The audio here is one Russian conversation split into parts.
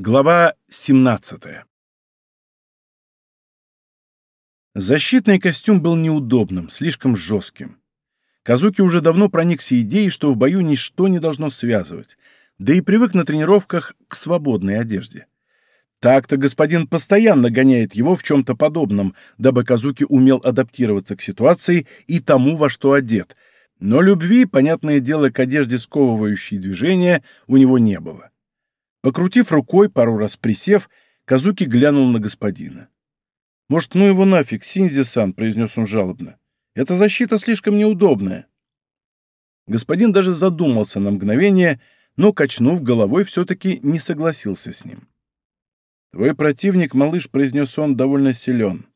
Глава 17 Защитный костюм был неудобным, слишком жестким. Казуки уже давно проникся идеей, что в бою ничто не должно связывать, да и привык на тренировках к свободной одежде. Так-то господин постоянно гоняет его в чем-то подобном, дабы Казуки умел адаптироваться к ситуации и тому, во что одет, но любви, понятное дело, к одежде, сковывающей движения, у него не было. Покрутив рукой, пару раз присев, Казуки глянул на господина. «Может, ну его нафиг, Синзи-сан», — произнес он жалобно. «Эта защита слишком неудобная». Господин даже задумался на мгновение, но, качнув головой, все-таки не согласился с ним. «Твой противник, малыш», — произнес он, — «довольно силен.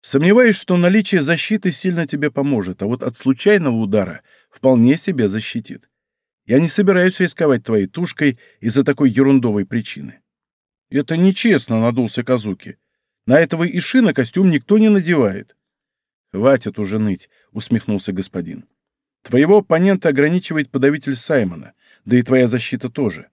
Сомневаюсь, что наличие защиты сильно тебе поможет, а вот от случайного удара вполне себе защитит. Я не собираюсь рисковать твоей тушкой из-за такой ерундовой причины. Это нечестно, надулся Казуки. На этого Ишина костюм никто не надевает. Хватит уже ныть, усмехнулся господин. Твоего оппонента ограничивает подавитель Саймона, да и твоя защита тоже.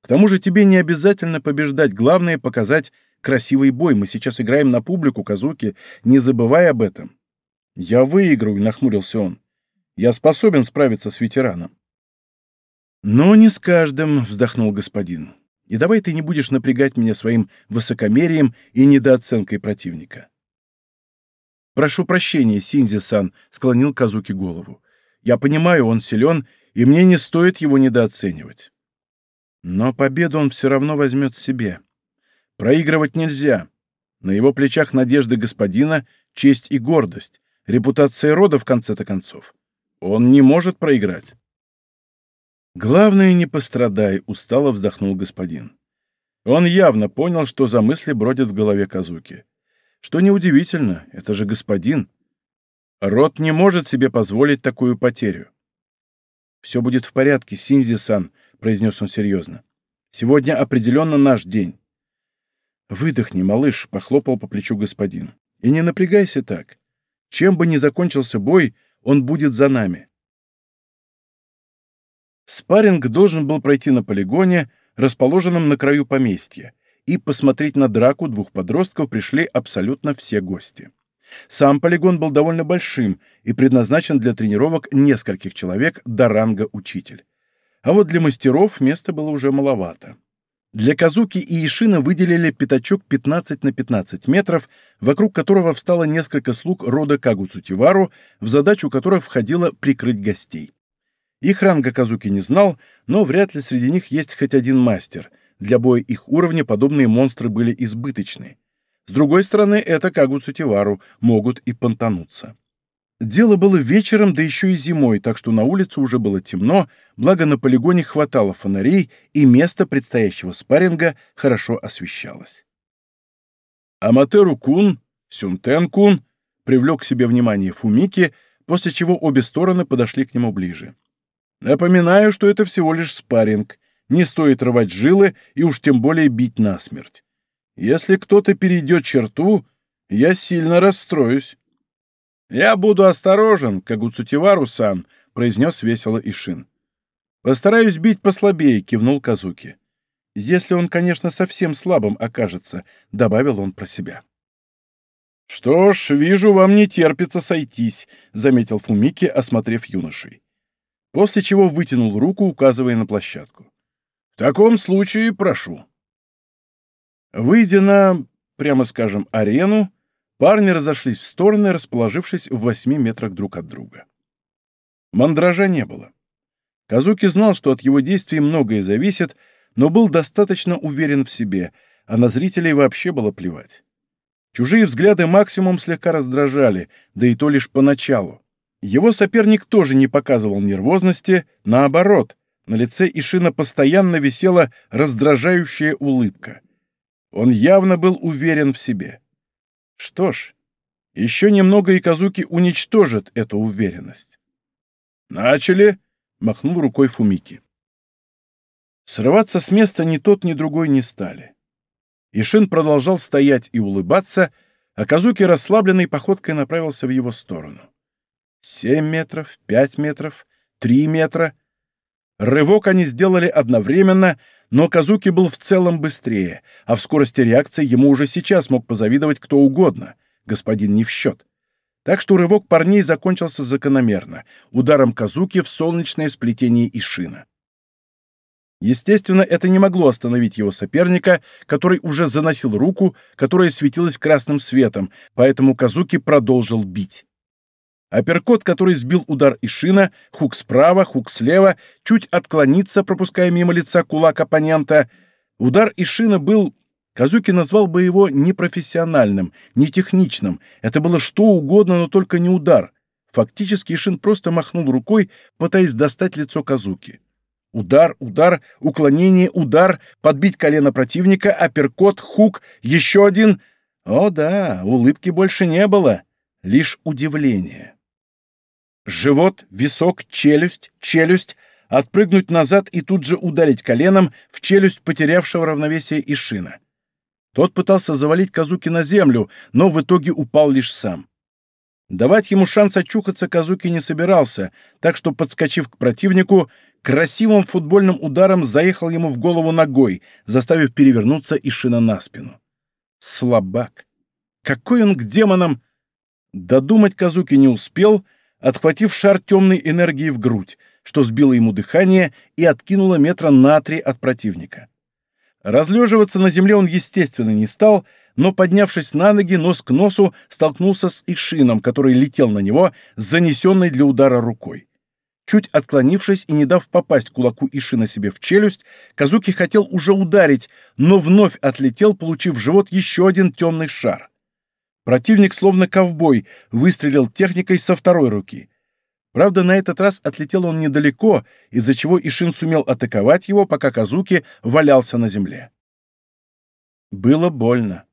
К тому же тебе не обязательно побеждать, главное — показать красивый бой. Мы сейчас играем на публику, Казуки, не забывай об этом. Я выиграю, — нахмурился он. Я способен справиться с ветераном. «Но не с каждым», — вздохнул господин. «И давай ты не будешь напрягать меня своим высокомерием и недооценкой противника». «Прошу прощения, Синзи-сан», — склонил Казуки голову. «Я понимаю, он силен, и мне не стоит его недооценивать. Но победу он все равно возьмет себе. Проигрывать нельзя. На его плечах надежды господина, честь и гордость, репутация рода в конце-то концов. Он не может проиграть». «Главное, не пострадай», — устало вздохнул господин. Он явно понял, что за мысли бродят в голове Казуки. Что неудивительно, это же господин. Род не может себе позволить такую потерю. «Все будет в порядке, Синзи-сан», — произнес он серьезно. «Сегодня определенно наш день». «Выдохни, малыш», — похлопал по плечу господин. «И не напрягайся так. Чем бы ни закончился бой, он будет за нами. Спарринг должен был пройти на полигоне, расположенном на краю поместья, и посмотреть на драку двух подростков пришли абсолютно все гости. Сам полигон был довольно большим и предназначен для тренировок нескольких человек до ранга учитель. А вот для мастеров места было уже маловато. Для Казуки и Ишина выделили пятачок 15 на 15 метров, вокруг которого встало несколько слуг рода Кагуцутивару, в задачу которых входило прикрыть гостей. Их ранга Казуки не знал, но вряд ли среди них есть хоть один мастер. Для боя их уровня подобные монстры были избыточны. С другой стороны, это Кагу Цутивару, могут и понтануться. Дело было вечером, да еще и зимой, так что на улице уже было темно, благо на полигоне хватало фонарей, и место предстоящего спарринга хорошо освещалось. Аматеру-кун, Сюнтен-кун привлек к себе внимание Фумики, после чего обе стороны подошли к нему ближе. Напоминаю, что это всего лишь спарринг. Не стоит рвать жилы и уж тем более бить насмерть. Если кто-то перейдет черту, я сильно расстроюсь. «Я буду осторожен, Кагуцутивару-сан», — произнес весело Ишин. «Постараюсь бить послабее», — кивнул Казуки. «Если он, конечно, совсем слабым окажется», — добавил он про себя. «Что ж, вижу, вам не терпится сойтись», — заметил Фумики, осмотрев юношей после чего вытянул руку, указывая на площадку. «В таком случае прошу». Выйдя на, прямо скажем, арену, парни разошлись в стороны, расположившись в восьми метрах друг от друга. Мандража не было. Казуки знал, что от его действий многое зависит, но был достаточно уверен в себе, а на зрителей вообще было плевать. Чужие взгляды максимум слегка раздражали, да и то лишь поначалу. Его соперник тоже не показывал нервозности, наоборот, на лице Ишина постоянно висела раздражающая улыбка. Он явно был уверен в себе. Что ж, еще немного и Казуки уничтожит эту уверенность. «Начали!» — махнул рукой Фумики. Срываться с места ни тот, ни другой не стали. Ишин продолжал стоять и улыбаться, а Казуки расслабленной походкой направился в его сторону. Семь метров, пять метров, три метра. Рывок они сделали одновременно, но Казуки был в целом быстрее, а в скорости реакции ему уже сейчас мог позавидовать кто угодно. Господин не в счет. Так что рывок парней закончился закономерно, ударом Казуки в солнечное сплетение Ишина. Естественно, это не могло остановить его соперника, который уже заносил руку, которая светилась красным светом, поэтому Казуки продолжил бить. Апперкот, который сбил удар Ишина, хук справа, хук слева, чуть отклониться, пропуская мимо лица кулак оппонента. Удар Ишина был... Казуки назвал бы его непрофессиональным, нетехничным. Это было что угодно, но только не удар. Фактически Ишин просто махнул рукой, пытаясь достать лицо Казуки. Удар, удар, уклонение, удар, подбить колено противника, апперкот, хук, еще один. О да, улыбки больше не было, лишь удивление. Живот, висок, челюсть, челюсть, отпрыгнуть назад и тут же ударить коленом в челюсть потерявшего равновесие Ишина. Тот пытался завалить Казуки на землю, но в итоге упал лишь сам. Давать ему шанс очухаться Казуки не собирался, так что, подскочив к противнику, красивым футбольным ударом заехал ему в голову ногой, заставив перевернуться Ишина на спину. Слабак! Какой он к демонам! Додумать Казуки не успел, отхватив шар темной энергии в грудь, что сбило ему дыхание и откинуло метра на три от противника. Разлеживаться на земле он, естественно, не стал, но, поднявшись на ноги, нос к носу, столкнулся с Ишином, который летел на него, занесенной для удара рукой. Чуть отклонившись и не дав попасть кулаку Ишина себе в челюсть, Казуки хотел уже ударить, но вновь отлетел, получив в живот еще один темный шар. Противник, словно ковбой, выстрелил техникой со второй руки. Правда, на этот раз отлетел он недалеко, из-за чего Ишин сумел атаковать его, пока Казуки валялся на земле. Было больно.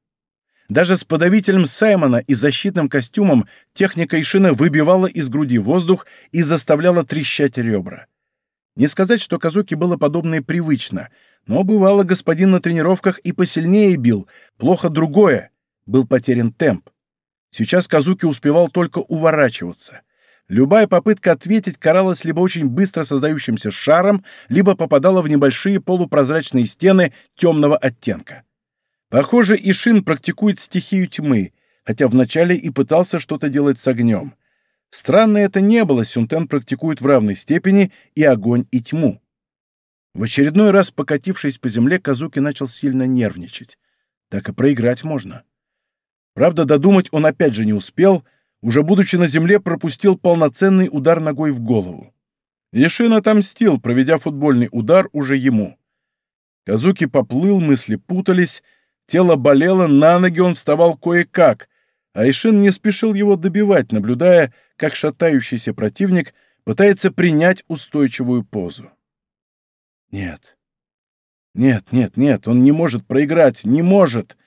Даже с подавителем Саймона и защитным костюмом техника Ишина выбивала из груди воздух и заставляла трещать ребра. Не сказать, что Казуки было подобное привычно, но бывало господин на тренировках и посильнее бил, плохо другое был потерян темп. Сейчас Казуки успевал только уворачиваться. Любая попытка ответить каралась либо очень быстро создающимся шаром, либо попадала в небольшие полупрозрачные стены темного оттенка. Похоже, Ишин практикует стихию тьмы, хотя вначале и пытался что-то делать с огнем. Странно это не было, Сюнтен практикует в равной степени и огонь, и тьму. В очередной раз, покатившись по земле, Казуки начал сильно нервничать. Так и проиграть можно. Правда, додумать он опять же не успел, уже будучи на земле, пропустил полноценный удар ногой в голову. Ешин отомстил, проведя футбольный удар уже ему. Казуки поплыл, мысли путались, тело болело, на ноги он вставал кое-как, а Ишин не спешил его добивать, наблюдая, как шатающийся противник пытается принять устойчивую позу. Нет. Нет, нет, нет, он не может проиграть, не может.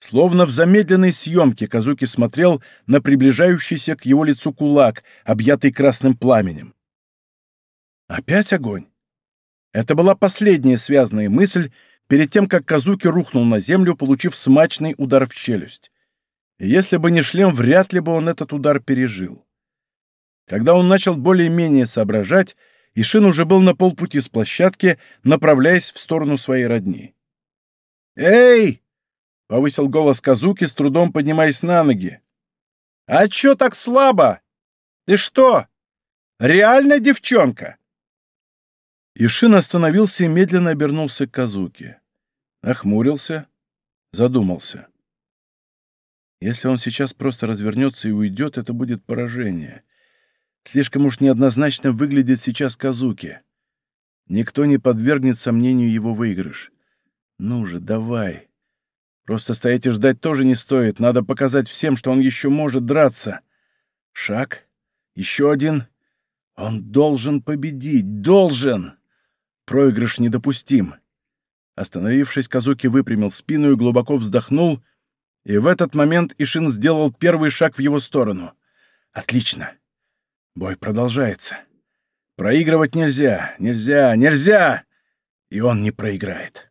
Словно в замедленной съемке Казуки смотрел на приближающийся к его лицу кулак, объятый красным пламенем. Опять огонь? Это была последняя связанная мысль перед тем, как Казуки рухнул на землю, получив смачный удар в челюсть. И если бы не шлем, вряд ли бы он этот удар пережил. Когда он начал более-менее соображать, Ишин уже был на полпути с площадки, направляясь в сторону своей родни. «Эй!» — повысил голос Казуки, с трудом поднимаясь на ноги. «А чё так слабо? Ты что, реально девчонка?» Ишин остановился и медленно обернулся к Казуке. Охмурился, задумался. Если он сейчас просто развернется и уйдет, это будет поражение. Слишком уж неоднозначно выглядит сейчас Казуки. Никто не подвергнет сомнению его выигрыш. Ну же, давай. Просто стоять и ждать тоже не стоит. Надо показать всем, что он еще может драться. Шаг. Еще один. Он должен победить. Должен! Проигрыш недопустим. Остановившись, Казуки выпрямил спину и глубоко вздохнул, и в этот момент Ишин сделал первый шаг в его сторону. Отлично. Бой продолжается. Проигрывать нельзя, нельзя, нельзя! И он не проиграет.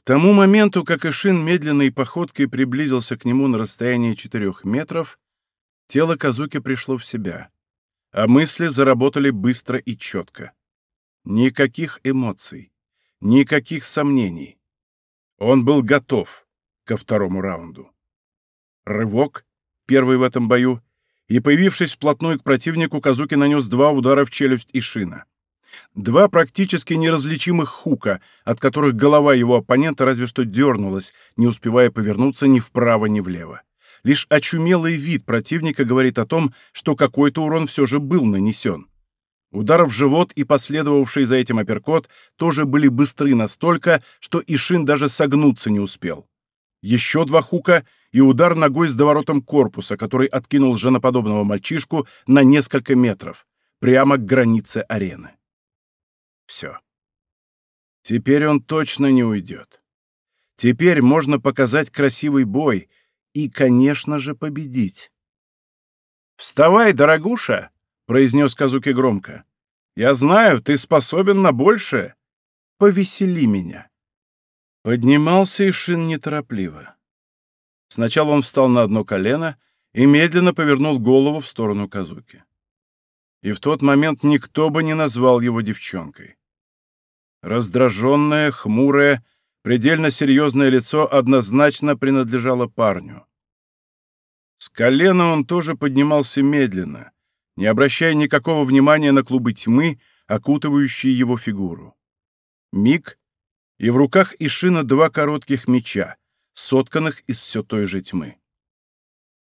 К тому моменту, как Ишин медленной походкой приблизился к нему на расстояние четырех метров, тело Казуки пришло в себя, а мысли заработали быстро и четко. Никаких эмоций, никаких сомнений. Он был готов ко второму раунду. Рывок, первый в этом бою, и, появившись вплотную к противнику, Казуки нанес два удара в челюсть и шина. Два практически неразличимых хука, от которых голова его оппонента разве что дернулась, не успевая повернуться ни вправо, ни влево. Лишь очумелый вид противника говорит о том, что какой-то урон все же был нанесен. Удар в живот и последовавший за этим апперкот тоже были быстры настолько, что Ишин даже согнуться не успел. Еще два хука и удар ногой с доворотом корпуса, который откинул женоподобного мальчишку на несколько метров, прямо к границе арены. Все. Теперь он точно не уйдет. Теперь можно показать красивый бой и, конечно же, победить. «Вставай, дорогуша!» произнес Казуки громко. «Я знаю, ты способен на большее. Повесели меня». Поднимался Ишин неторопливо. Сначала он встал на одно колено и медленно повернул голову в сторону Казуки. И в тот момент никто бы не назвал его девчонкой. Раздраженное, хмурое, предельно серьезное лицо однозначно принадлежало парню. С колена он тоже поднимался медленно, не обращая никакого внимания на клубы тьмы, окутывающие его фигуру. Миг, и в руках Ишина два коротких меча, сотканных из все той же тьмы.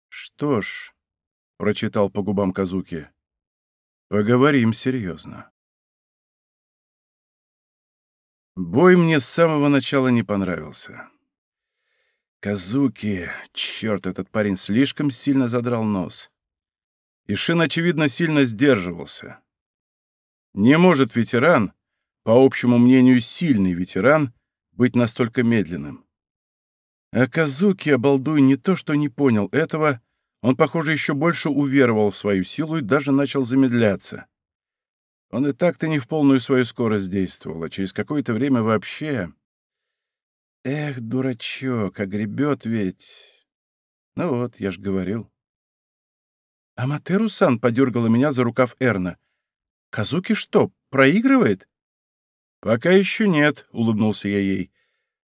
«Что ж», — прочитал по губам Казуки, — «поговорим серьезно». Бой мне с самого начала не понравился. Казуки, черт, этот парень слишком сильно задрал нос. Ишин, очевидно, сильно сдерживался. Не может ветеран, по общему мнению сильный ветеран, быть настолько медленным. А Казуки, обалдуй, не то что не понял этого, он, похоже, еще больше уверовал в свою силу и даже начал замедляться. Он и так-то не в полную свою скорость действовал, а через какое-то время вообще... Эх, дурачок, огребет ведь... Ну вот, я ж говорил. Аматеру-сан подергала меня за рукав Эрна. «Казуки что, проигрывает?» «Пока еще нет», — улыбнулся я ей.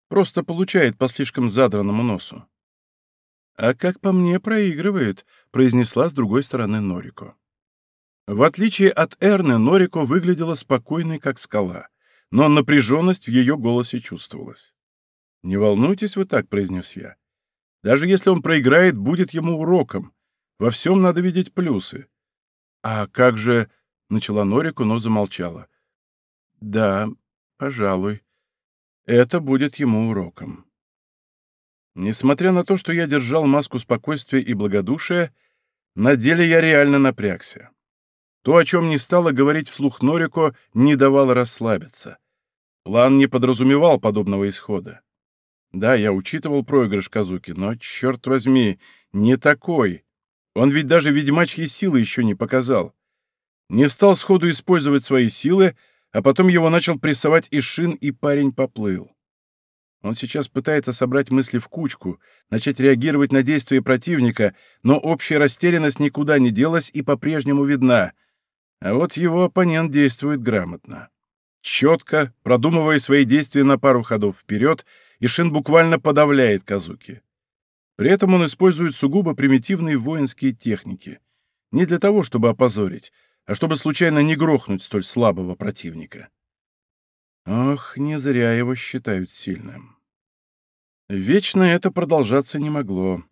«Просто получает по слишком задранному носу». «А как по мне, проигрывает», — произнесла с другой стороны Норико. В отличие от Эрны, Норико выглядела спокойной, как скала, но напряженность в ее голосе чувствовалась. «Не волнуйтесь вы так», — произнес я. «Даже если он проиграет, будет ему уроком. Во всем надо видеть плюсы. А как же... Начала Норику, но замолчала. Да, пожалуй. Это будет ему уроком. Несмотря на то, что я держал маску спокойствия и благодушия, на деле я реально напрягся. То, о чем не стало говорить вслух Норико, не давало расслабиться. План не подразумевал подобного исхода. Да, я учитывал проигрыш Казуки, но, черт возьми, не такой. Он ведь даже ведьмачьи силы еще не показал. Не стал сходу использовать свои силы, а потом его начал прессовать Ишин, и парень поплыл. Он сейчас пытается собрать мысли в кучку, начать реагировать на действия противника, но общая растерянность никуда не делась и по-прежнему видна. А вот его оппонент действует грамотно. Четко, продумывая свои действия на пару ходов вперед, Ишин буквально подавляет Казуки. При этом он использует сугубо примитивные воинские техники. Не для того, чтобы опозорить, а чтобы случайно не грохнуть столь слабого противника. Ох, не зря его считают сильным. Вечно это продолжаться не могло.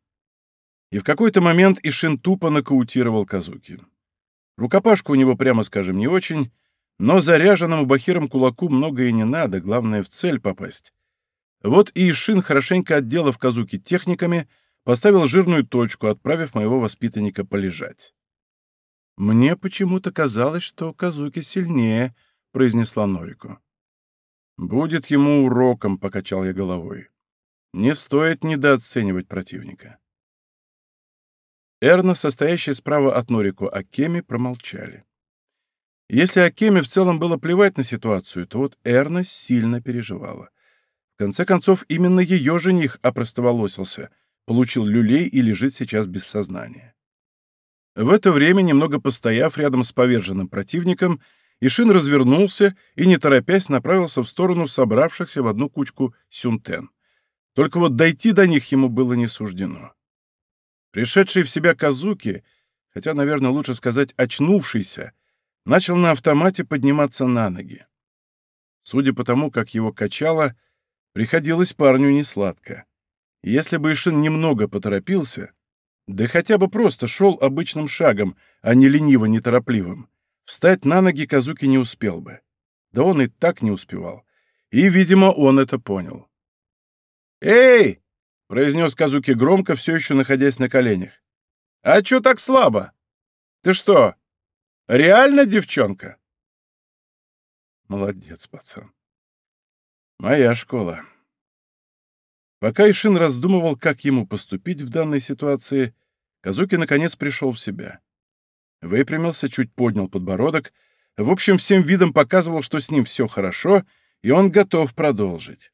И в какой-то момент Ишин тупо нокаутировал Казуки. Рукопашку у него, прямо скажем, не очень, но заряженному бахиром кулаку многое не надо, главное в цель попасть. Вот и Ишин, хорошенько отделав Казуки техниками, поставил жирную точку, отправив моего воспитанника полежать. «Мне почему-то казалось, что Казуки сильнее», — произнесла Норику. «Будет ему уроком», — покачал я головой. «Не стоит недооценивать противника». Эрна, состоящая справа от Норику Акеми, промолчали. Если Акеми в целом было плевать на ситуацию, то вот Эрна сильно переживала. В конце концов, именно ее жених опростоволосился, получил люлей и лежит сейчас без сознания. В это время, немного постояв рядом с поверженным противником, Ишин развернулся и, не торопясь, направился в сторону собравшихся в одну кучку сюнтен. Только вот дойти до них ему было не суждено. Пришедший в себя Казуки, хотя, наверное, лучше сказать очнувшийся, начал на автомате подниматься на ноги. Судя по тому, как его качало, приходилось парню несладко. Если бы Ишин немного поторопился, да хотя бы просто шел обычным шагом, а не лениво-неторопливым, встать на ноги Казуки не успел бы. Да он и так не успевал. И, видимо, он это понял. «Эй!» — произнес Казуки громко, все еще находясь на коленях. «А чё так слабо? Ты что, реально девчонка?» Молодец, пацан. Моя школа. Пока Ишин раздумывал, как ему поступить в данной ситуации, Казуки наконец пришел в себя. Выпрямился, чуть поднял подбородок, в общем, всем видом показывал, что с ним все хорошо, и он готов продолжить.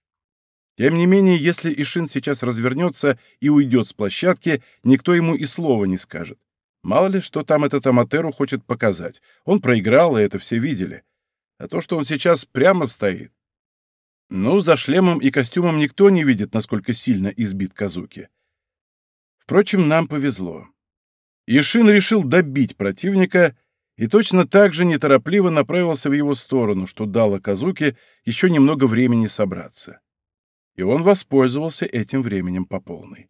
Тем не менее, если Ишин сейчас развернется и уйдет с площадки, никто ему и слова не скажет. Мало ли, что там этот Аматеру хочет показать. Он проиграл, и это все видели. А то, что он сейчас прямо стоит, ну, за шлемом и костюмом никто не видит, насколько сильно избит Казуки. Впрочем, нам повезло. Ишин решил добить противника и точно так же неторопливо направился в его сторону, что дало Казуке еще немного времени собраться. И он воспользовался этим временем по полной.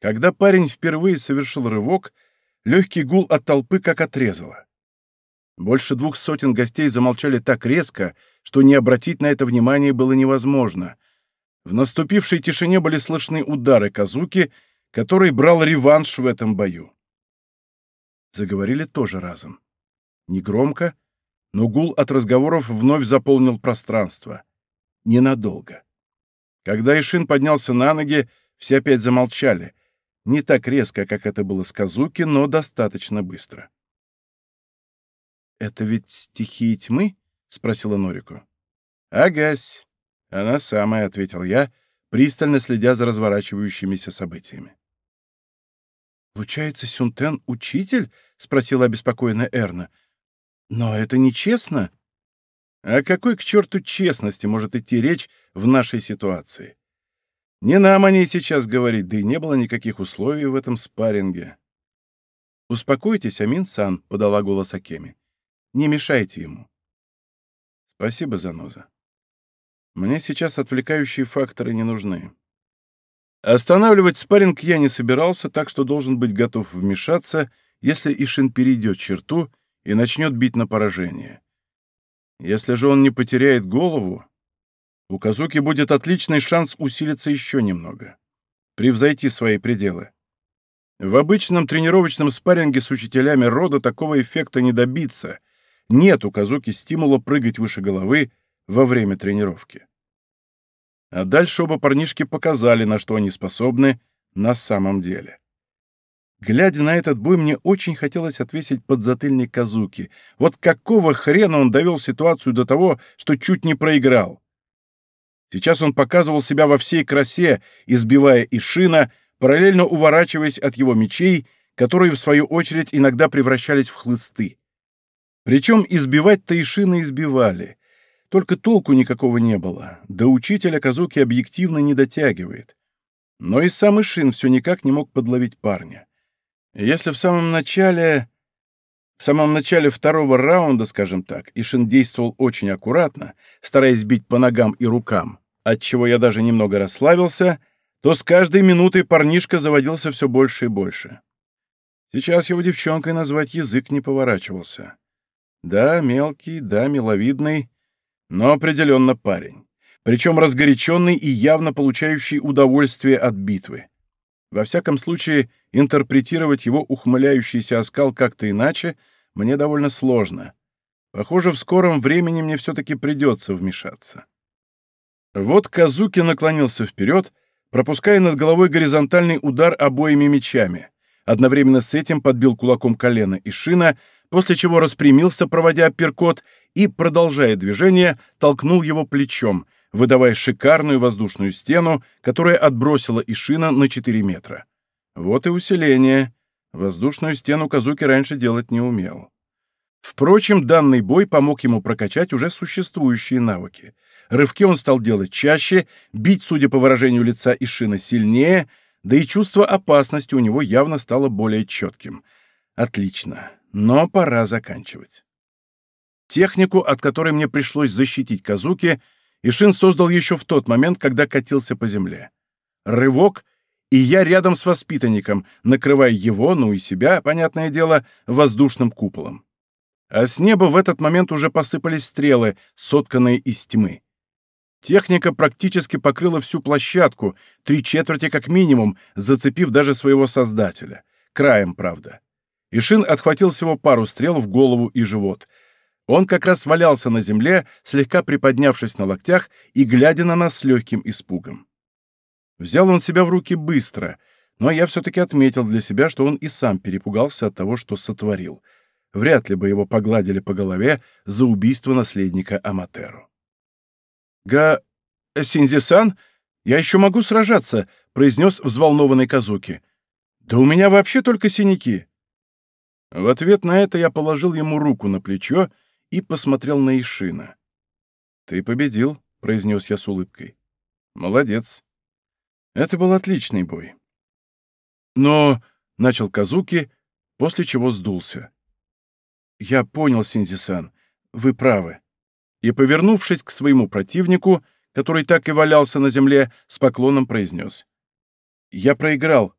Когда парень впервые совершил рывок, легкий гул от толпы как отрезало. Больше двух сотен гостей замолчали так резко, что не обратить на это внимание было невозможно. В наступившей тишине были слышны удары Казуки, который брал реванш в этом бою. Заговорили тоже разом. Негромко, но гул от разговоров вновь заполнил пространство. Ненадолго. Когда Ишин поднялся на ноги, все опять замолчали. Не так резко, как это было с Казуки, но достаточно быстро. «Это ведь стихии тьмы?» — спросила Норику. «Агась, она самая», — ответил я, пристально следя за разворачивающимися событиями. «Получается, Сюнтен — учитель?» — спросила обеспокоенная Эрна. «Но это нечестно». «О какой к черту честности может идти речь в нашей ситуации? Не нам о ней сейчас говорить, да и не было никаких условий в этом спарринге». «Успокойтесь, Амин-сан», — подала голос Акеми. Не мешайте ему. Спасибо, Заноза. Мне сейчас отвлекающие факторы не нужны. Останавливать спарринг я не собирался, так что должен быть готов вмешаться, если Ишин перейдет черту и начнет бить на поражение. Если же он не потеряет голову, у Казуки будет отличный шанс усилиться еще немного, превзойти свои пределы. В обычном тренировочном спарринге с учителями рода такого эффекта не добиться — нет у Казуки стимула прыгать выше головы во время тренировки. А дальше оба парнишки показали, на что они способны на самом деле. Глядя на этот бой, мне очень хотелось отвесить подзатыльник Казуки. Вот какого хрена он довел ситуацию до того, что чуть не проиграл? Сейчас он показывал себя во всей красе, избивая Ишина, параллельно уворачиваясь от его мечей, которые, в свою очередь, иногда превращались в хлысты. Причем избивать-то Ишина избивали. Только толку никакого не было. До учителя Казуки объективно не дотягивает. Но и сам Ишин все никак не мог подловить парня. Если в самом начале... В самом начале второго раунда, скажем так, Ишин действовал очень аккуратно, стараясь бить по ногам и рукам, отчего я даже немного расслабился, то с каждой минутой парнишка заводился все больше и больше. Сейчас его девчонкой назвать язык не поворачивался. Да, мелкий, да, миловидный, но определенно парень. Причем разгоряченный и явно получающий удовольствие от битвы. Во всяком случае, интерпретировать его ухмыляющийся оскал как-то иначе мне довольно сложно. Похоже, в скором времени мне все-таки придется вмешаться. Вот Казуки наклонился вперед, пропуская над головой горизонтальный удар обоими мечами. Одновременно с этим подбил кулаком колено и шина, после чего распрямился, проводя апперкот, и, продолжая движение, толкнул его плечом, выдавая шикарную воздушную стену, которая отбросила Ишина на 4 метра. Вот и усиление. Воздушную стену Казуки раньше делать не умел. Впрочем, данный бой помог ему прокачать уже существующие навыки. Рывки он стал делать чаще, бить, судя по выражению лица Ишина, сильнее, да и чувство опасности у него явно стало более четким. Отлично, но пора заканчивать. Технику, от которой мне пришлось защитить Казуки, Ишин создал еще в тот момент, когда катился по земле. Рывок, и я рядом с воспитанником, накрывая его, ну и себя, понятное дело, воздушным куполом. А с неба в этот момент уже посыпались стрелы, сотканные из тьмы. Техника практически покрыла всю площадку, три четверти как минимум, зацепив даже своего создателя. Краем, правда. Ишин отхватил всего пару стрел в голову и живот. Он как раз валялся на земле, слегка приподнявшись на локтях и глядя на нас с легким испугом. Взял он себя в руки быстро, но я все-таки отметил для себя, что он и сам перепугался от того, что сотворил. Вряд ли бы его погладили по голове за убийство наследника Аматеру. «Га... Синзи-сан, я еще могу сражаться», — произнес взволнованный Казуки. «Да у меня вообще только синяки». В ответ на это я положил ему руку на плечо и посмотрел на Ишина. «Ты победил», — произнес я с улыбкой. «Молодец. Это был отличный бой». «Но...» — начал Казуки, после чего сдулся. «Я понял, Синзи-сан. Вы правы и, повернувшись к своему противнику, который так и валялся на земле, с поклоном произнес. «Я проиграл.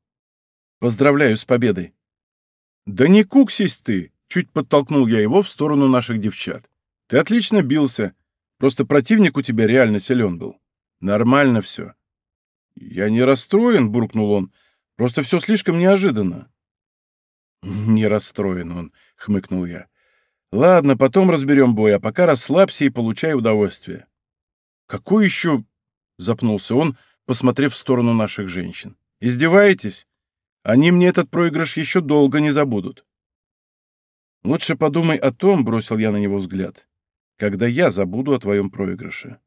Поздравляю с победой». «Да не куксись ты!» — чуть подтолкнул я его в сторону наших девчат. «Ты отлично бился. Просто противник у тебя реально силен был. Нормально все». «Я не расстроен», — буркнул он. «Просто все слишком неожиданно». «Не расстроен он», — хмыкнул я. Ладно, потом разберем бой, а пока расслабься и получай удовольствие. Какой еще... Запнулся он, посмотрев в сторону наших женщин. Издеваетесь? Они мне этот проигрыш еще долго не забудут. Лучше подумай о том, бросил я на него взгляд, когда я забуду о твоем проигрыше.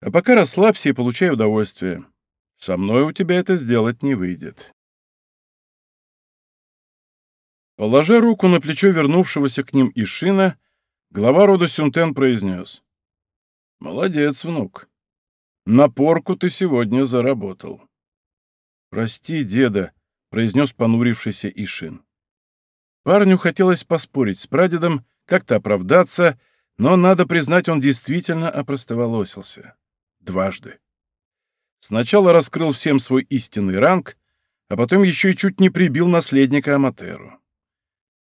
А пока расслабься и получай удовольствие. Со мной у тебя это сделать не выйдет. Положа руку на плечо вернувшегося к ним Ишина, глава рода Сюнтен произнес. «Молодец, внук. На порку ты сегодня заработал». «Прости, деда», — произнес понурившийся Ишин. Парню хотелось поспорить с прадедом, как-то оправдаться, но, надо признать, он действительно опростоволосился. Дважды. Сначала раскрыл всем свой истинный ранг, а потом еще и чуть не прибил наследника Аматеру.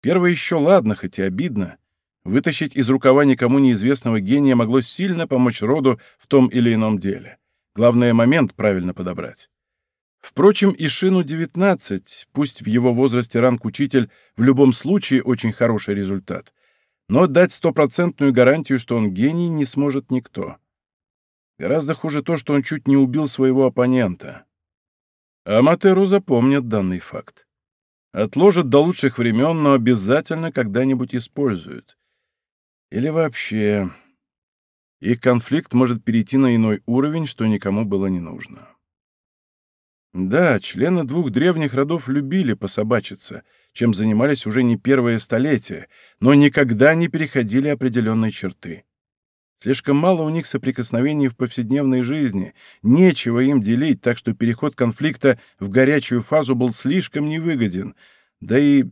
Первое еще ладно, хоть и обидно. Вытащить из рукава никому неизвестного гения могло сильно помочь роду в том или ином деле. Главное, момент правильно подобрать. Впрочем, Ишину 19, пусть в его возрасте ранг учитель в любом случае очень хороший результат, но дать стопроцентную гарантию, что он гений, не сможет никто. Гораздо хуже то, что он чуть не убил своего оппонента. Аматеру запомнят данный факт. Отложат до лучших времен, но обязательно когда-нибудь используют. Или вообще... Их конфликт может перейти на иной уровень, что никому было не нужно. Да, члены двух древних родов любили пособачиться, чем занимались уже не первое столетие, но никогда не переходили определенной черты. Слишком мало у них соприкосновений в повседневной жизни, нечего им делить, так что переход конфликта в горячую фазу был слишком невыгоден. Да и...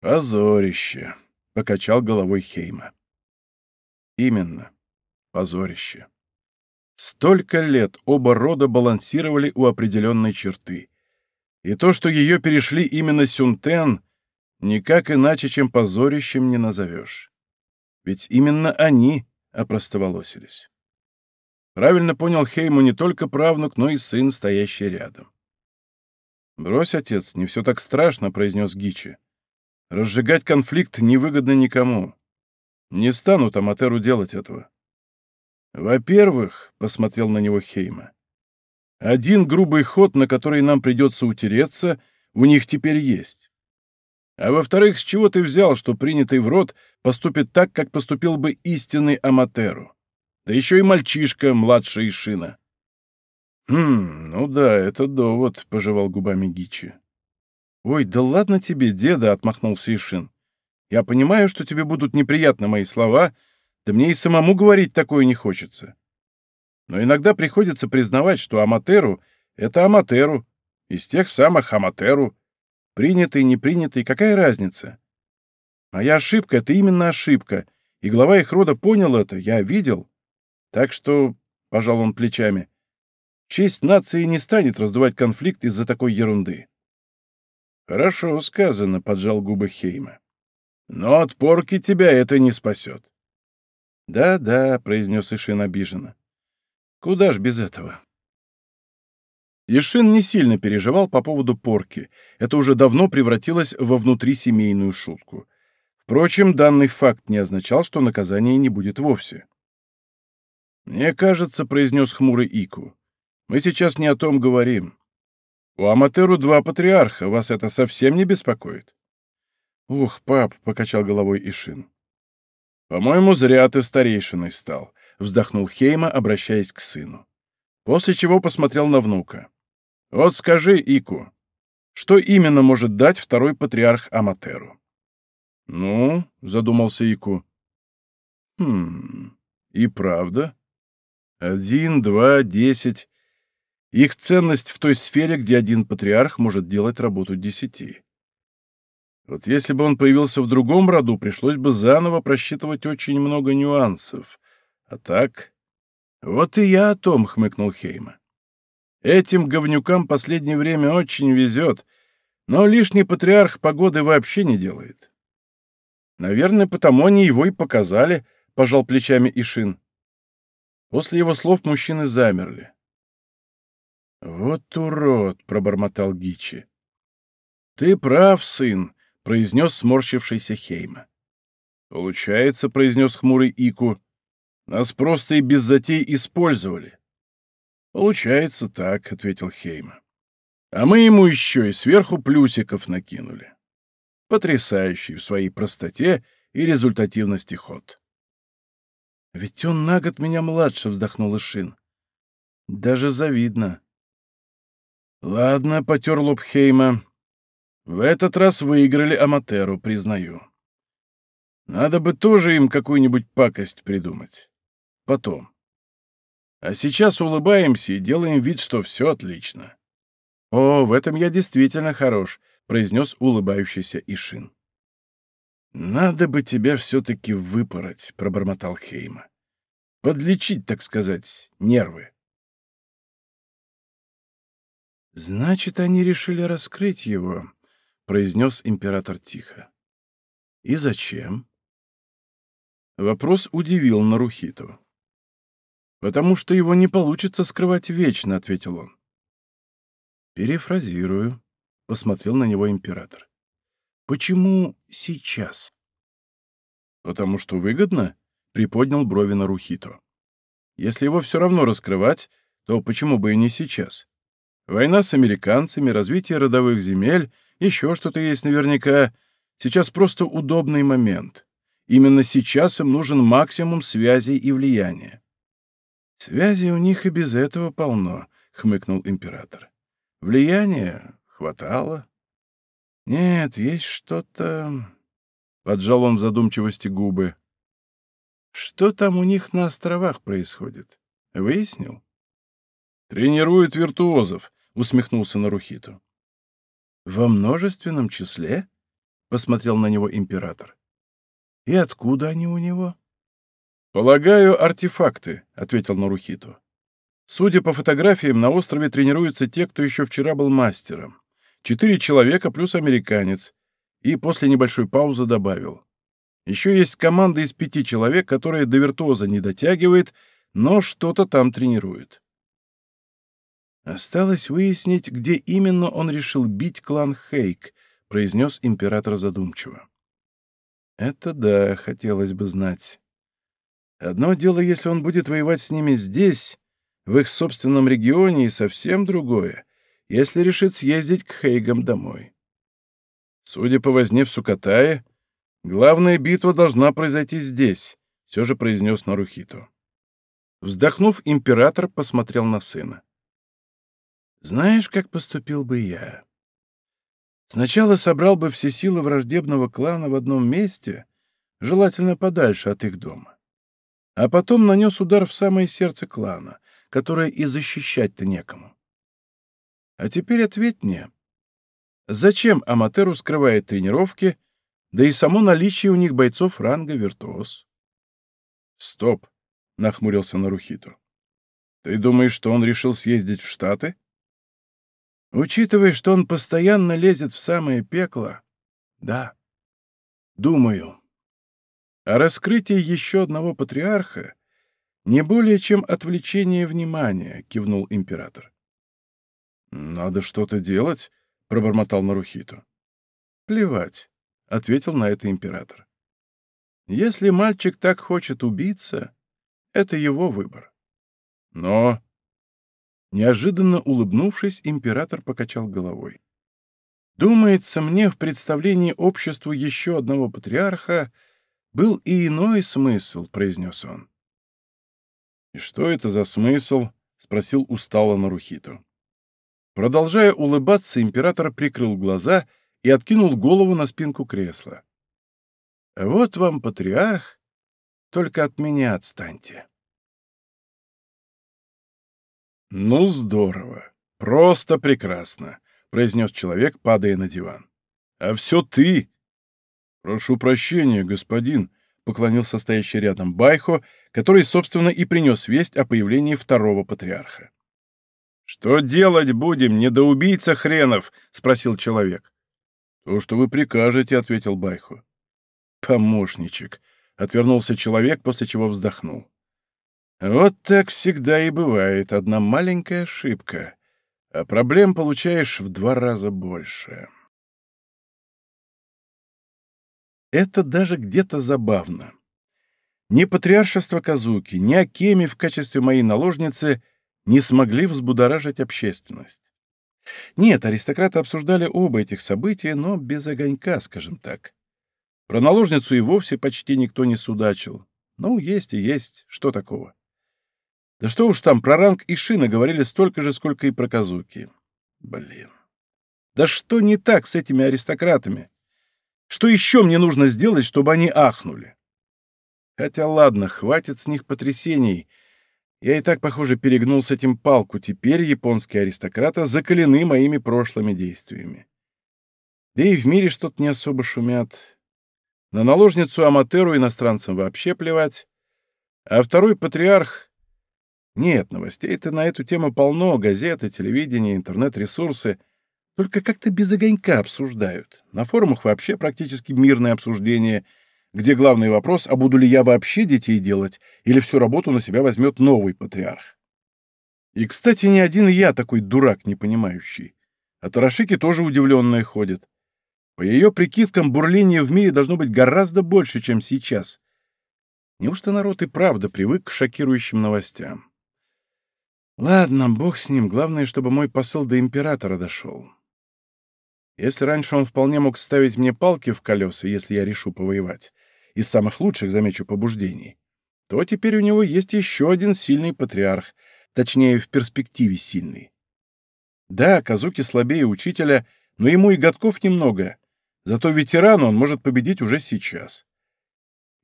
«Позорище», — покачал головой Хейма. «Именно. Позорище. Столько лет оба рода балансировали у определенной черты. И то, что ее перешли именно Сюнтен, никак иначе, чем позорищем не назовешь. Ведь именно они опростоволосились. Правильно понял Хейму не только правнук, но и сын, стоящий рядом. «Брось, отец, не все так страшно», — произнес Гичи. «Разжигать конфликт невыгодно никому. Не станут Аматеру делать этого». «Во-первых», — посмотрел на него Хейма, — «один грубый ход, на который нам придется утереться, у них теперь есть. А во-вторых, с чего ты взял, что принятый в рот поступит так, как поступил бы истинный Аматеру? Да еще и мальчишка, младший Ишина. «Хм, ну да, это довод», — пожевал губами Гичи. «Ой, да ладно тебе, деда», — отмахнулся Ишин. Я понимаю, что тебе будут неприятны мои слова, да мне и самому говорить такое не хочется. Но иногда приходится признавать, что Аматеру — это Аматеру, из тех самых Аматеру. Принятый, не принятый, какая разница? Моя ошибка — это именно ошибка, и глава их рода понял это, я видел. Так что, — пожал он плечами, — честь нации не станет раздувать конфликт из-за такой ерунды. «Хорошо сказано», — поджал губы Хейма. «Но от порки тебя это не спасет». «Да-да», — произнес Ишин обиженно. «Куда ж без этого?» Ишин не сильно переживал по поводу порки. Это уже давно превратилось во внутрисемейную шутку. Впрочем, данный факт не означал, что наказания не будет вовсе. «Мне кажется», — произнес хмурый Ику, — «мы сейчас не о том говорим. У Аматеру два патриарха, вас это совсем не беспокоит?» «Ух, пап», — покачал головой Ишин. «По-моему, зря ты старейшиной стал», — вздохнул Хейма, обращаясь к сыну. После чего посмотрел на внука. Вот скажи, Ику, что именно может дать второй патриарх Аматеру? Ну, задумался Ику. Хм, и правда. Один, два, десять. Их ценность в той сфере, где один патриарх может делать работу десяти. Вот если бы он появился в другом роду, пришлось бы заново просчитывать очень много нюансов. А так... Вот и я о том, — хмыкнул Хейма. Этим говнюкам последнее время очень везет, но лишний патриарх погоды вообще не делает. Наверное, потому они его и показали, — пожал плечами Ишин. После его слов мужчины замерли. «Вот урод!» — пробормотал Гичи. «Ты прав, сын», — произнес сморщившийся Хейма. «Получается», — произнес хмурый Ику, — «нас просто и без затей использовали. «Получается так», — ответил Хейма. «А мы ему еще и сверху плюсиков накинули. Потрясающий в своей простоте и результативности ход». «Ведь он на год меня младше», — вздохнул Ишин. «Даже завидно». «Ладно», — потер лоб Хейма. «В этот раз выиграли Аматеру, признаю. Надо бы тоже им какую-нибудь пакость придумать. Потом». А сейчас улыбаемся и делаем вид, что все отлично. «О, в этом я действительно хорош», — произнес улыбающийся Ишин. «Надо бы тебя все-таки выпороть», — пробормотал Хейма. «Подлечить, так сказать, нервы». «Значит, они решили раскрыть его», — произнес император тихо. «И зачем?» Вопрос удивил Нарухиту. «Потому что его не получится скрывать вечно», — ответил он. «Перефразирую», — посмотрел на него император. «Почему сейчас?» «Потому что выгодно», — приподнял брови на Рухито. «Если его все равно раскрывать, то почему бы и не сейчас? Война с американцами, развитие родовых земель, еще что-то есть наверняка. Сейчас просто удобный момент. Именно сейчас им нужен максимум связей и влияния. «Связи у них и без этого полно», — хмыкнул император. «Влияния хватало». «Нет, есть что-то...» — поджал он в задумчивости губы. «Что там у них на островах происходит? Выяснил?» «Тренируют виртуозов», — усмехнулся Нарухиту. «Во множественном числе?» — посмотрел на него император. «И откуда они у него?» «Полагаю, артефакты», — ответил Нарухито. «Судя по фотографиям, на острове тренируются те, кто еще вчера был мастером. Четыре человека плюс американец». И после небольшой паузы добавил. «Еще есть команда из пяти человек, которая до виртуоза не дотягивает, но что-то там тренирует». «Осталось выяснить, где именно он решил бить клан Хейк», — произнес император задумчиво. «Это да, хотелось бы знать». Одно дело, если он будет воевать с ними здесь, в их собственном регионе, и совсем другое, если решит съездить к Хейгам домой. Судя по возне в Сукатае, главная битва должна произойти здесь, все же произнес Нарухито. Вздохнув, император посмотрел на сына. «Знаешь, как поступил бы я? Сначала собрал бы все силы враждебного клана в одном месте, желательно подальше от их дома. А потом нанес удар в самое сердце клана, которое и защищать-то некому. А теперь ответь мне, зачем Аматеру скрывает тренировки, да и само наличие у них бойцов ранга виртуоз? Стоп, нахмурился Нарухиту. Ты думаешь, что он решил съездить в Штаты? Учитывая, что он постоянно лезет в самое пекло, да, думаю. А раскрытие еще одного патриарха не более чем отвлечение внимания, кивнул император. Надо что-то делать, пробормотал Нарухиту. Плевать, ответил на это император. Если мальчик так хочет убиться, это его выбор. Но Неожиданно улыбнувшись, император покачал головой. «Думается мне, в представлении обществу еще одного патриарха был и иной смысл», — произнес он. «И что это за смысл?» — спросил устало Нарухиту. Продолжая улыбаться, император прикрыл глаза и откинул голову на спинку кресла. «Вот вам патриарх, только от меня отстаньте». «Ну, здорово! Просто прекрасно!» — произнес человек, падая на диван. «А все ты!» «Прошу прощения, господин», — поклонился стоящий рядом Байхо, который, собственно, и принес весть о появлении второго патриарха. «Что делать будем, недоубийца хренов?» — спросил человек. «То, что вы прикажете», — ответил Байхо. «Помощничек», — отвернулся человек, после чего вздохнул. Вот так всегда и бывает. Одна маленькая ошибка, а проблем получаешь в два раза больше. Это даже где-то забавно. Ни патриаршество Казуки, ни Акеми в качестве моей наложницы не смогли взбудоражить общественность. Нет, аристократы обсуждали оба этих события, но без огонька, скажем так. Про наложницу и вовсе почти никто не судачил. Ну, есть и есть, что такого. Да что уж там, про ранг и шина говорили столько же, сколько и про Казуки. Блин. Да что не так с этими аристократами? Что еще мне нужно сделать, чтобы они ахнули? Хотя ладно, хватит с них потрясений. Я и так, похоже, перегнул с этим палку. Теперь японские аристократы закалены моими прошлыми действиями. Да и в мире что-то не особо шумят. На наложницу Аматеру иностранцам вообще плевать. А второй патриарх нет, новостей-то на эту тему полно, газеты, телевидение, интернет-ресурсы. Только как-то без огонька обсуждают. На форумах вообще практически мирное обсуждение, где главный вопрос, а буду ли я вообще детей делать, или всю работу на себя возьмет новый патриарх. И, кстати, не один я такой дурак непонимающий. А Тарашики тоже удивленные ходят. По ее прикидкам, бурления в мире должно быть гораздо больше, чем сейчас. Неужто народ и правда привык к шокирующим новостям? Ладно, бог с ним, главное, чтобы мой посыл до императора дошел. Если раньше он вполне мог ставить мне палки в колеса, если я решу повоевать, из самых лучших, замечу, побуждений, то теперь у него есть еще один сильный патриарх, точнее, в перспективе сильный. Да, Казуки слабее учителя, но ему и годков немного, зато ветерану он может победить уже сейчас.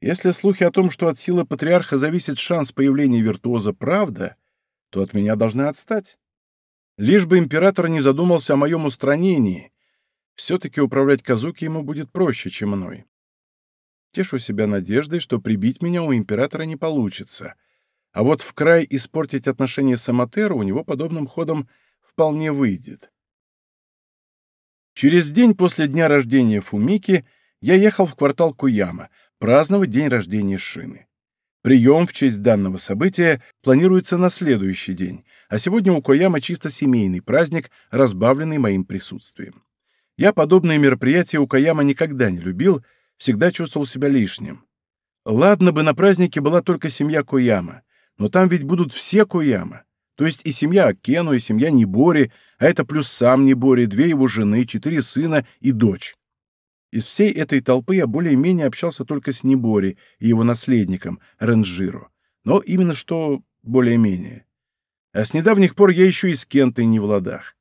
Если слухи о том, что от силы патриарха зависит шанс появления виртуоза, правда — то от меня должны отстать. Лишь бы император не задумался о моем устранении. Все-таки управлять Казуки ему будет проще, чем мной. Тешу себя надеждой, что прибить меня у императора не получится. А вот в край испортить отношения с Аматеро у него подобным ходом вполне выйдет. Через день после дня рождения Фумики я ехал в квартал Куяма праздновать день рождения Шины. Прием в честь данного события планируется на следующий день, а сегодня у Кояма чисто семейный праздник, разбавленный моим присутствием. Я подобные мероприятия у Кояма никогда не любил, всегда чувствовал себя лишним. Ладно бы на празднике была только семья Кояма, но там ведь будут все Кояма. То есть и семья Акену, и семья Небори, а это плюс сам Небори, две его жены, четыре сына и дочь. Из всей этой толпы я более-менее общался только с Небори и его наследником, Ренжиро. Но именно что более-менее. А с недавних пор я еще и с Кентой не в ладах.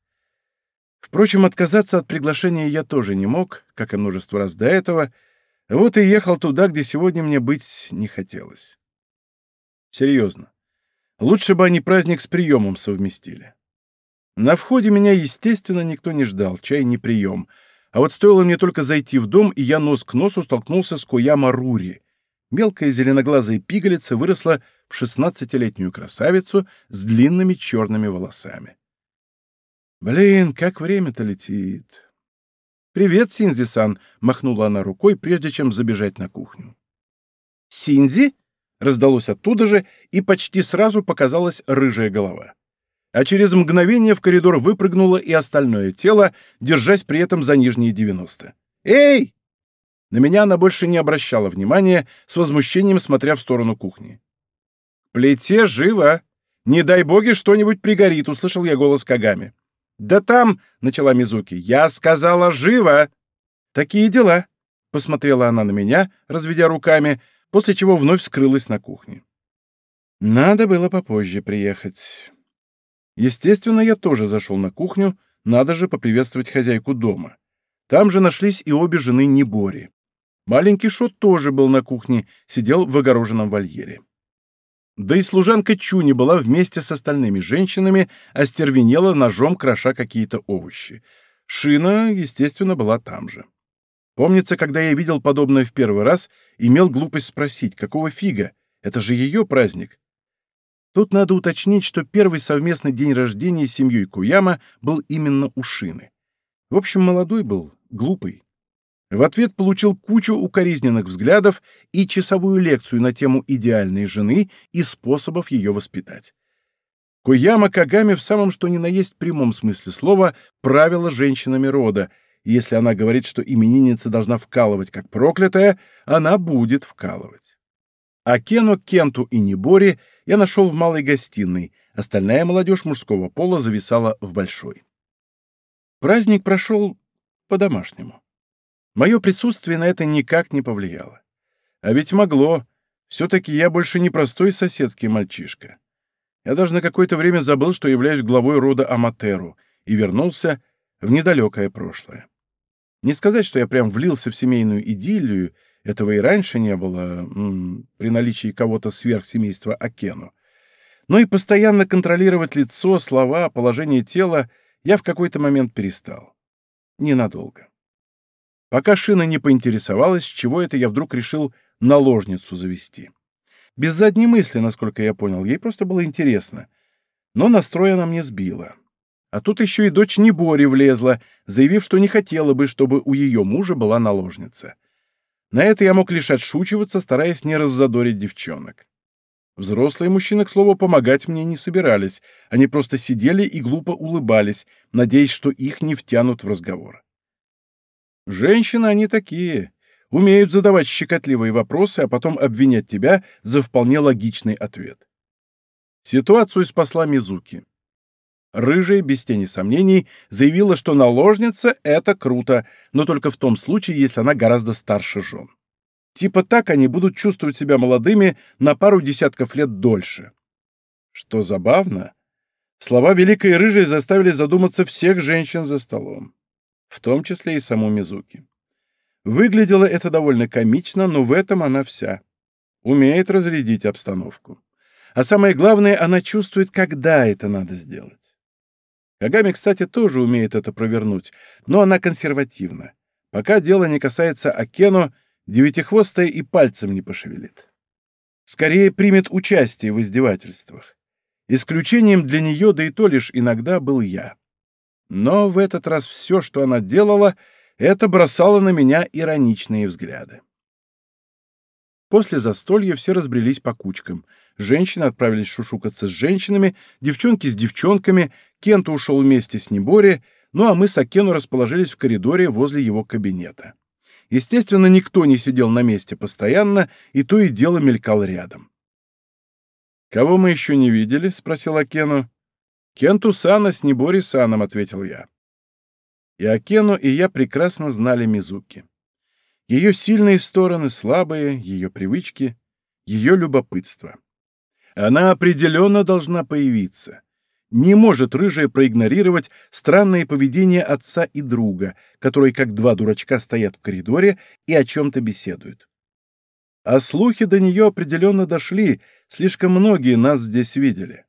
Впрочем, отказаться от приглашения я тоже не мог, как и множество раз до этого, вот и ехал туда, где сегодня мне быть не хотелось. Серьезно. Лучше бы они праздник с приемом совместили. На входе меня, естественно, никто не ждал, чай не прием. А вот стоило мне только зайти в дом, и я нос к носу столкнулся с Кояма Рури. Мелкая зеленоглазая пигалица выросла в шестнадцатилетнюю красавицу с длинными черными волосами. Блин, как время-то летит. «Привет, Синзи-сан!» — махнула она рукой, прежде чем забежать на кухню. «Синзи?» — раздалось оттуда же, и почти сразу показалась рыжая голова. А через мгновение в коридор выпрыгнуло и остальное тело, держась при этом за нижние девяносто. «Эй!» На меня она больше не обращала внимания, с возмущением смотря в сторону кухни. «Плите живо! Не дай боги что-нибудь пригорит!» — услышал я голос Кагами. «Да там!» — начала Мизуки. «Я сказала живо!» «Такие дела!» — посмотрела она на меня, разведя руками, после чего вновь скрылась на кухне. Надо было попозже приехать. Естественно, я тоже зашел на кухню, надо же поприветствовать хозяйку дома. Там же нашлись и обе жены Небори. Маленький Шот тоже был на кухне, сидел в огороженном вольере. Да и служанка Чуни была вместе с остальными женщинами, остервенела ножом, кроша какие-то овощи. Шина, естественно, была там же. Помнится, когда я видел подобное в первый раз, имел глупость спросить, какого фига? Это же ее праздник. Тут надо уточнить, что первый совместный день рождения с семьей Куяма был именно у Шины. В общем, молодой был, глупый. В ответ получил кучу укоризненных взглядов и часовую лекцию на тему идеальной жены и способов ее воспитать. Кояма Кагами в самом что ни на есть прямом смысле слова правила женщинами рода. Если она говорит, что именинница должна вкалывать как проклятая, она будет вкалывать. А Кену, Кенту и Небори я нашел в малой гостиной, остальная молодежь мужского пола зависала в большой. Праздник прошел по-домашнему. Мое присутствие на это никак не повлияло. А ведь могло. Все-таки я больше не простой соседский мальчишка. Я даже на какое-то время забыл, что являюсь главой рода Аматеру, и вернулся в недалекое прошлое. Не сказать, что я прям влился в семейную идиллию, этого и раньше не было при наличии кого-то сверх семейства Акену. Но и постоянно контролировать лицо, слова, положение тела я в какой-то момент перестал. Ненадолго пока Шина не поинтересовалась, чего это я вдруг решил наложницу завести. Без задней мысли, насколько я понял, ей просто было интересно. Но настрой она мне сбила. А тут еще и дочь Небори влезла, заявив, что не хотела бы, чтобы у ее мужа была наложница. На это я мог лишь отшучиваться, стараясь не раззадорить девчонок. Взрослые мужчины, к слову, помогать мне не собирались. Они просто сидели и глупо улыбались, надеясь, что их не втянут в разговор. Женщины они такие, умеют задавать щекотливые вопросы, а потом обвинять тебя за вполне логичный ответ. Ситуацию спасла Мизуки. Рыжая, без тени сомнений, заявила, что наложница — это круто, но только в том случае, если она гораздо старше жен. Типа так они будут чувствовать себя молодыми на пару десятков лет дольше. Что забавно, слова Великой Рыжей заставили задуматься всех женщин за столом в том числе и саму Мизуки. Выглядело это довольно комично, но в этом она вся. Умеет разрядить обстановку. А самое главное, она чувствует, когда это надо сделать. Кагами, кстати, тоже умеет это провернуть, но она консервативна. Пока дело не касается Акену, девятихвостая и пальцем не пошевелит. Скорее примет участие в издевательствах. Исключением для нее, да и то лишь иногда, был я. Но в этот раз все, что она делала, это бросало на меня ироничные взгляды. После застолья все разбрелись по кучкам. Женщины отправились шушукаться с женщинами, девчонки с девчонками, Кента ушел вместе с Небори, ну а мы с Акену расположились в коридоре возле его кабинета. Естественно, никто не сидел на месте постоянно, и то и дело мелькал рядом. «Кого мы еще не видели?» — спросил Акену. «Кенту Сана с Небори Саном», — ответил я. И Акену, и я прекрасно знали Мизуки. Ее сильные стороны, слабые, ее привычки, ее любопытство. Она определенно должна появиться. Не может рыжая проигнорировать странное поведение отца и друга, которые как два дурачка стоят в коридоре и о чем-то беседуют. А слухи до нее определенно дошли, слишком многие нас здесь видели.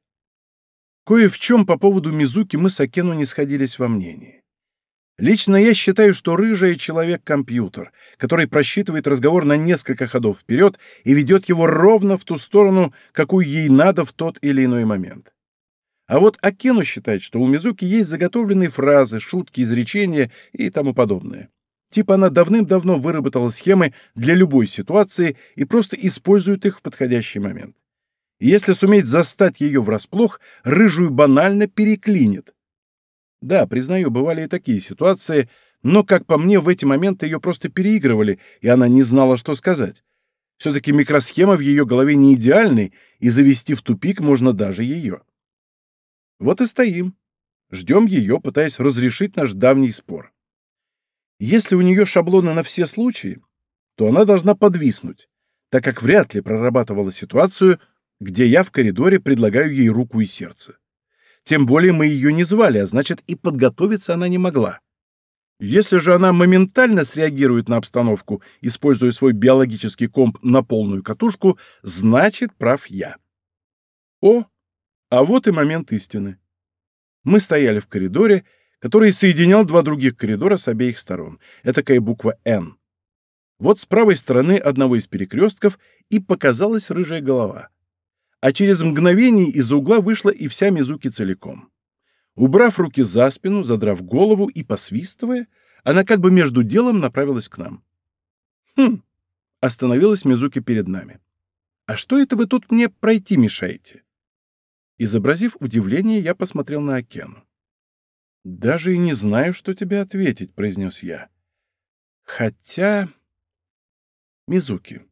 Кое в чем по поводу Мизуки мы с Акену не сходились во мнении. Лично я считаю, что рыжий человек-компьютер, который просчитывает разговор на несколько ходов вперед и ведет его ровно в ту сторону, какую ей надо в тот или иной момент. А вот Акену считает, что у Мизуки есть заготовленные фразы, шутки, изречения и тому подобное. Типа она давным-давно выработала схемы для любой ситуации и просто использует их в подходящий момент. И если суметь застать ее врасплох, рыжую банально переклинит. Да, признаю, бывали и такие ситуации, но, как по мне, в эти моменты ее просто переигрывали, и она не знала, что сказать. Все-таки микросхема в ее голове не идеальной, и завести в тупик можно даже ее. Вот и стоим. Ждем ее, пытаясь разрешить наш давний спор. Если у нее шаблоны на все случаи, то она должна подвиснуть, так как вряд ли прорабатывала ситуацию, где я в коридоре предлагаю ей руку и сердце. Тем более мы ее не звали, а значит, и подготовиться она не могла. Если же она моментально среагирует на обстановку, используя свой биологический комп на полную катушку, значит, прав я. О, а вот и момент истины. Мы стояли в коридоре, который соединял два других коридора с обеих сторон. Этакая буква «Н». Вот с правой стороны одного из перекрестков и показалась рыжая голова а через мгновение из-за угла вышла и вся Мизуки целиком. Убрав руки за спину, задрав голову и посвистывая, она как бы между делом направилась к нам. «Хм!» — остановилась Мизуки перед нами. «А что это вы тут мне пройти мешаете?» Изобразив удивление, я посмотрел на Акену. «Даже и не знаю, что тебе ответить», — произнес я. «Хотя...» «Мизуки,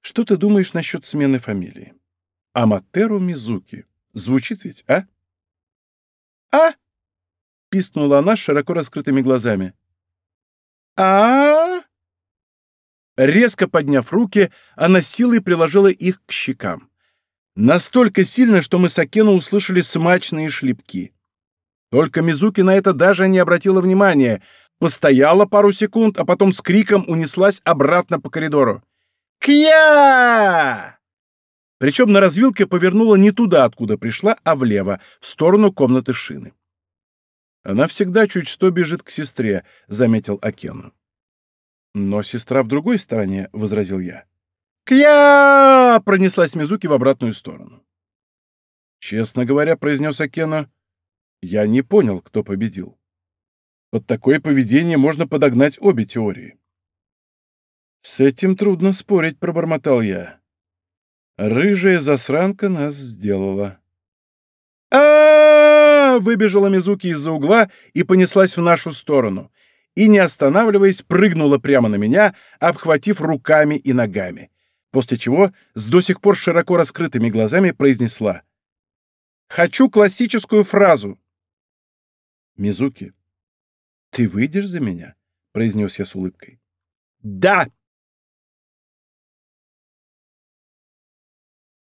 что ты думаешь насчет смены фамилии?» Аматеру Мизуки. Звучит ведь, а? А? Пискнула она широко раскрытыми глазами. А? Резко подняв руки, она силой приложила их к щекам. Настолько сильно, что мы с Акену услышали смачные шлепки. Только Мизуки на это даже не обратила внимания. Постояла пару секунд, а потом с криком унеслась обратно по коридору. «Кья!» Причем на развилке повернула не туда, откуда пришла, а влево, в сторону комнаты шины. «Она всегда чуть что бежит к сестре», — заметил Акену. «Но сестра в другой стороне», — возразил я. «Кья!» — пронеслась Мизуки в обратную сторону. «Честно говоря», — произнес Акена, — «я не понял, кто победил. Под такое поведение можно подогнать обе теории». «С этим трудно спорить», — пробормотал я. Рыжая засранка нас сделала. а, выбежала Мизуки из-за угла и понеслась в нашу сторону. И, не останавливаясь, прыгнула прямо на меня, обхватив руками и ногами. После чего с до сих пор широко раскрытыми глазами произнесла. «Хочу классическую фразу». «Мизуки, ты выйдешь за меня?» — произнес я с улыбкой. «Да!»